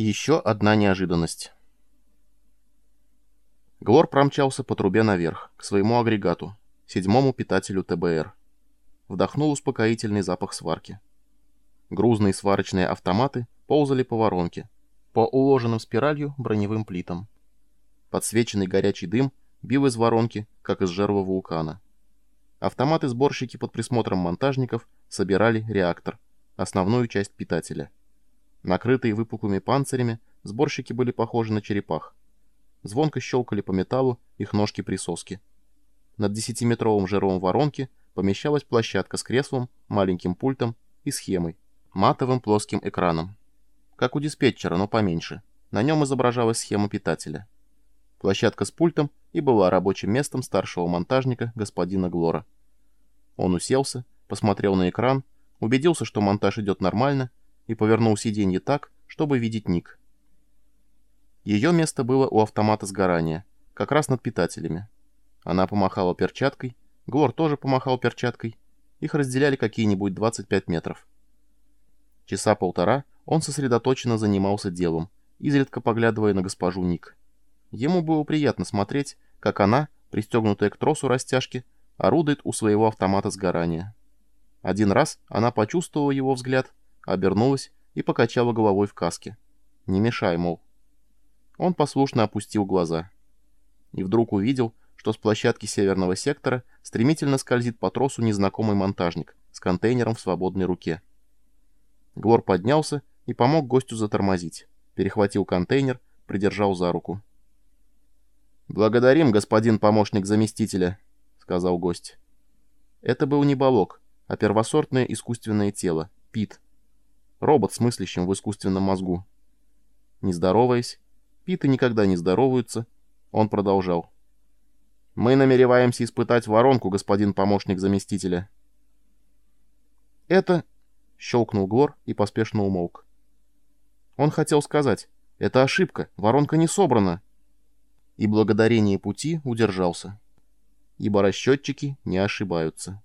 Еще одна неожиданность. Глор промчался по трубе наверх, к своему агрегату, седьмому питателю ТБР. Вдохнул успокоительный запах сварки. Грузные сварочные автоматы ползали по воронке, по уложенным спиралью броневым плитам. Подсвеченный горячий дым бил из воронки, как из жерла вулкана. Автоматы-сборщики под присмотром монтажников собирали реактор, основную часть питателя. Накрытые выпуклыми панцирями, сборщики были похожи на черепах. Звонко щелкали по металлу их ножки-присоски. Над десятиметровым жерлом воронки помещалась площадка с креслом, маленьким пультом и схемой, матовым плоским экраном. Как у диспетчера, но поменьше. На нем изображалась схема питателя. Площадка с пультом и была рабочим местом старшего монтажника господина Глора. Он уселся, посмотрел на экран, убедился, что монтаж идет нормально, и повернул сиденье так, чтобы видеть Ник. Ее место было у автомата сгорания, как раз над питателями. Она помахала перчаткой, Глор тоже помахал перчаткой. Их разделяли какие-нибудь 25 метров. Часа полтора он сосредоточенно занимался делом, изредка поглядывая на госпожу Ник. Ему было приятно смотреть, как она, пристегнутая к тросу растяжки, орудует у своего автомата сгорания. Один раз она почувствовала его взгляд обернулась и покачала головой в каске. «Не мешай, мол». Он послушно опустил глаза. И вдруг увидел, что с площадки северного сектора стремительно скользит по тросу незнакомый монтажник с контейнером в свободной руке. Глор поднялся и помог гостю затормозить. Перехватил контейнер, придержал за руку. «Благодарим, господин помощник заместителя», — сказал гость. Это был не балок, а первосортное искусственное тело, Пит, Робот с мыслящим в искусственном мозгу. Не здороваясь, Питы никогда не здороваются, он продолжал. «Мы намереваемся испытать воронку, господин помощник заместителя». «Это...» — щелкнул Глор и поспешно умолк. Он хотел сказать, «Это ошибка, воронка не собрана». И благодарение пути удержался. Ибо расчетчики не ошибаются.